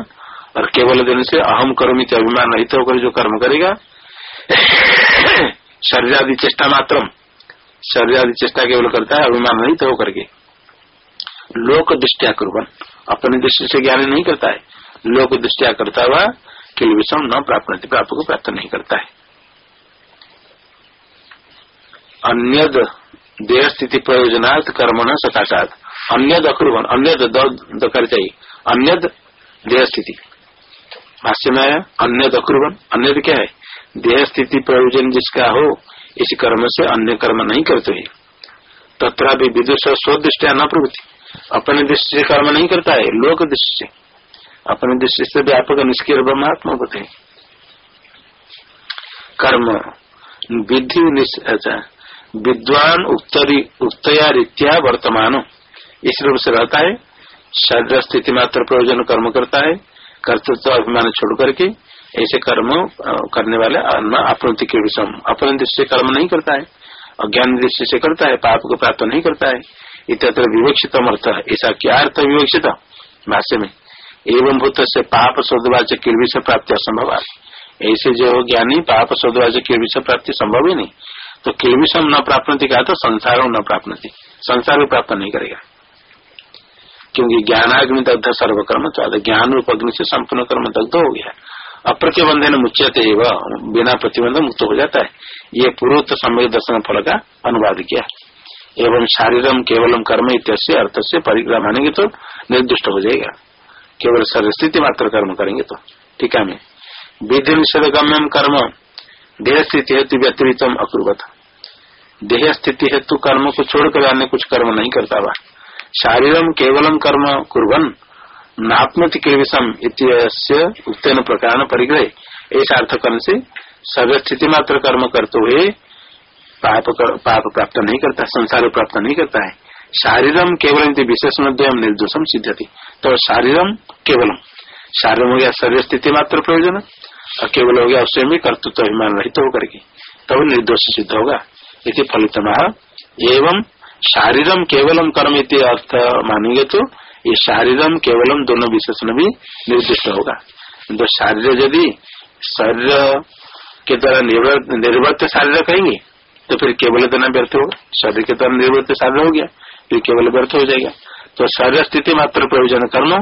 और केवल देने से अहम कर्मी थे अभिमान रहित होकर जो कर्म करेगा [COUGHS] शरीर आदि चेष्टा मात्र शरीर आदि चेष्टा केवल करता है, अभिमान रहित होकर के। लोक दृष्टिया कुर्बन अपनी दृष्टि से ज्ञान नहीं करता है। लोक दृष्टिया करता हुआ किल विषम न प्राप्त प्राप्त को प्राप्त नहीं करता है। अन्य देह स्थिति प्रयोजनार्थ कर्मण सकाशात। अन्य अक्रूवन अन्य कर चाहिए अन्य देह स्थिति भाष्य में अन्य अक्रूवन अन्य क्या है? देह स्थिति प्रयोजन जिसका हो, इस कर्म से अन्य कर्म नहीं करते है। तथा भी विदुष स्वदृष्टिया न प्रवृत्ति। अपने दृष्टि से कर्म नहीं करता है, लोक दृष्टि से। अपने दृष्टि से व्यापक निष्क्रिय ब्रह्मात्मा होते कर्म, विधि अच्छा विद्वान उक्तया रीत्या वर्तमान। इस रूप से रहता है। शरीर स्थिति मात्र प्रयोजन कर्म करता है। कर्तृत्व अभिमान छोड़ करके ऐसे कर्म करने वाले अपनति के विषम अपने दृष्टि से कर्म नहीं करता है। अज्ञान दृष्टि से करता है। पाप को प्राप्त नहीं करता है। इतर विवक्षित अर्थ ऐसा क्या अर्थ विवक्षित? भाष्य में, एवं भूत से पाप शोधवाच किर्वी से प्राप्ति असंभव ऐसे जो ज्ञानी पाप शोधवाच किर्वी से प्राप्ति संभव ही नहीं। तो किलमिशम न प्राप्त कहा तो संसार न प्राप्त संसार भी प्राप्त नहीं करेगा। क्योंकि ज्ञानाग्नि दग्ध सर्वकर्म चाहते ज्ञान रूप अग्नि से संपूर्ण कर्म दग्ध हो गया। अप्रतिबंधन मुच्यते बिना प्रतिबंध मुक्त हो जाता है। ये पूर्वोत्तर समय दर्शन फल का अनुवाद किया। एवं शारीरम केवलम कर्म इत्य अर्थ से परिग्रह मानेंगे तो निर्दिष्ट हो जाएगा। केवल शरीर स्थिति मात्र कर्म करेंगे तो। ठीक है विधि निषेध गम्यम कर्म। देह स्थिति हेतु व्यतिरिक्त अकुर्वत। देह स्थिति हेतु कर्म को छोड़कर अन्य कुछ कर्म नहीं करता हुआ शारीरम केवलम कर्म कुरन नात्मति क्रिविषम उत्तेन प्रकार परिग्रह। ऐसा अर्थ करने से सर्व स्थिति मात्र कर्म करते हुए पाप कर, पाप प्राप्त नहीं करता संसार प्राप्त नहीं करता है। शारीरम केवल विशेष निर्दोषम सिद्धति तो शारीरम केवलम। शारीरम हो गया शरीर स्थिति मात्र प्रयोजन। केवल हो गया उससे भी कर्तृत्व अभिमान रहित होकर के। तब निर्दोष सिद्ध होगा। इति फलित एवं शारीरम केवलम कर्म इति अर्थ मानेंगे तो ये शारीरम केवलम दोनों विशेषण भी निर्दिष्ट होगा। तो शारीर यदि शरीर के द्वारा निर्वृत्त शारीर कहेंगे तो फिर केवल देना व्यर्थ होगा। शरीर के द्वारा निर्वृत्त शारीर हो गया, फिर केवल व्यर्थ हो जाएगा। तो शरीर स्थिति मात्र प्रयोजन कर्म,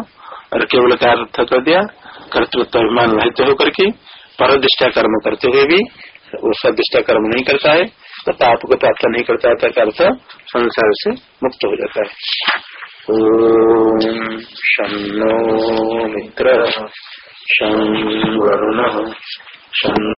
और केवल का अर्थ कर दिया कर्तृत्व अभिमान रहित होकर के परदिष्टा कर्म करते हुए भी वो सब दृष्टा कर्म नहीं करता है तो पाप को प्राप्त नहीं करता है तक अर्थ संसार से मुक्त हो जाता है। ओम शनो मित्र शन वरुण